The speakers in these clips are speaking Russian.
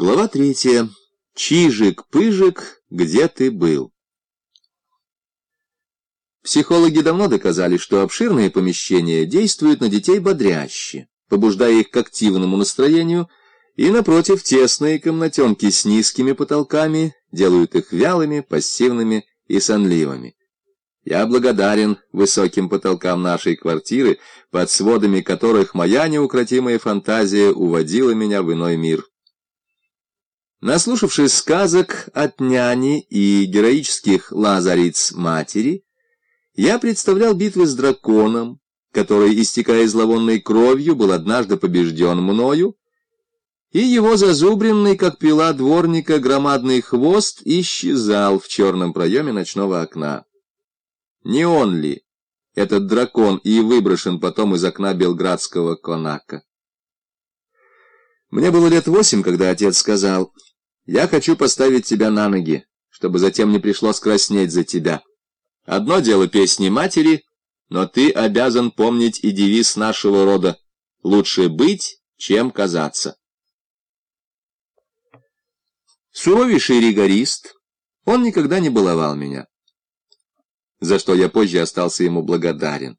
Глава третья. Чижик-пыжик, где ты был? Психологи давно доказали, что обширные помещения действуют на детей бодряще, побуждая их к активному настроению, и, напротив, тесные комнатенки с низкими потолками делают их вялыми, пассивными и сонливыми. Я благодарен высоким потолкам нашей квартиры, под сводами которых моя неукротимая фантазия уводила меня в иной мир. Наслушавшись сказок от няни и героических лазариц матери, я представлял битвы с драконом, который, истекая зловонной кровью, был однажды побежден мною, и его зазубренный, как пила дворника, громадный хвост исчезал в черном проеме ночного окна. Не он ли, этот дракон, и выброшен потом из окна белградского конака? Мне было лет восемь, когда отец сказал... Я хочу поставить тебя на ноги, чтобы затем не пришлось краснеть за тебя. Одно дело песни матери, но ты обязан помнить и девиз нашего рода «Лучше быть, чем казаться». Суровейший ригорист, он никогда не баловал меня, за что я позже остался ему благодарен.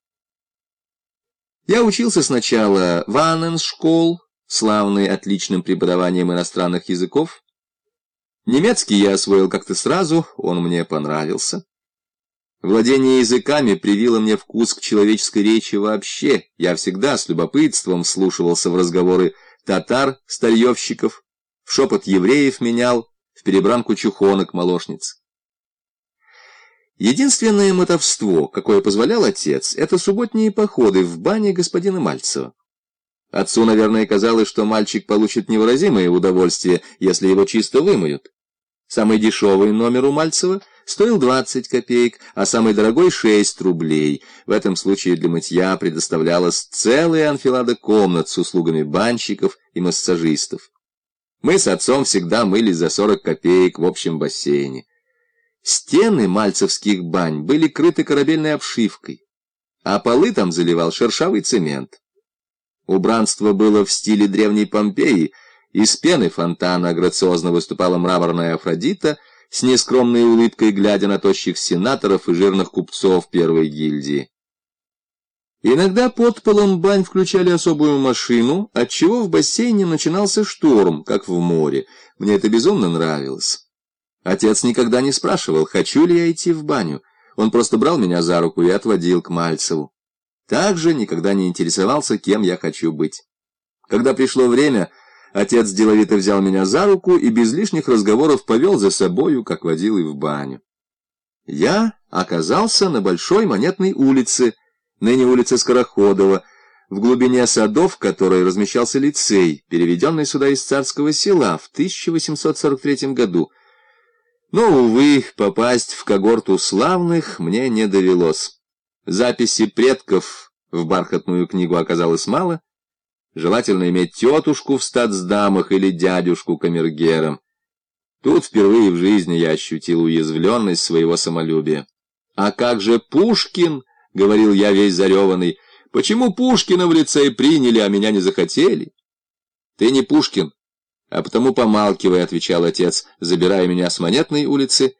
Я учился сначала в Анненшкол, славный отличным преподаванием иностранных языков, Немецкий я освоил как-то сразу, он мне понравился. Владение языками привило мне вкус к человеческой речи вообще. Я всегда с любопытством вслушивался в разговоры татар-старьевщиков, в шепот евреев менял, в перебранку чухонок-молочниц. Единственное мотовство, какое позволял отец, это субботние походы в бане господина Мальцева. Отцу, наверное, казалось, что мальчик получит невыразимое удовольствие, если его чисто вымоют. Самый дешевый номер у Мальцева стоил 20 копеек, а самый дорогой — 6 рублей. В этом случае для мытья предоставлялась целая анфилада комнат с услугами банщиков и массажистов. Мы с отцом всегда мылись за 40 копеек в общем бассейне. Стены мальцевских бань были крыты корабельной обшивкой, а полы там заливал шершавый цемент. Убранство было в стиле древней Помпеи — из пены фонтана грациозно выступала мраморная Афродита, с нескромной улыбкой глядя на тощих сенаторов и жирных купцов первой гильдии. Иногда под полом бань включали особую машину, отчего в бассейне начинался шторм, как в море. Мне это безумно нравилось. Отец никогда не спрашивал, хочу ли я идти в баню. Он просто брал меня за руку и отводил к Мальцеву. Также никогда не интересовался, кем я хочу быть. Когда пришло время, Отец деловито взял меня за руку и без лишних разговоров повел за собою, как водил и в баню. Я оказался на Большой Монетной улице, ныне улица Скороходова, в глубине садов, в которой размещался лицей, переведенный сюда из царского села в 1843 году. Но, увы, попасть в когорту славных мне не довелось. Записи предков в бархатную книгу оказалось мало, Желательно иметь тетушку в статсдамах или дядюшку камергером. Тут впервые в жизни я ощутил уязвленность своего самолюбия. «А как же Пушкин?» — говорил я весь зареванный. «Почему Пушкина в лице приняли, а меня не захотели?» «Ты не Пушкин, а потому помалкивай», — отвечал отец, забирая меня с Монетной улицы,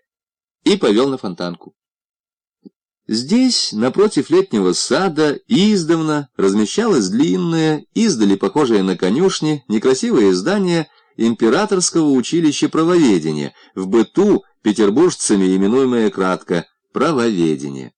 и повел на фонтанку. Здесь, напротив летнего сада, издавна размещалось длинное, издали похожее на конюшни, некрасивое здание императорского училища правоведения, в быту петербуржцами именуемое кратко «правоведение».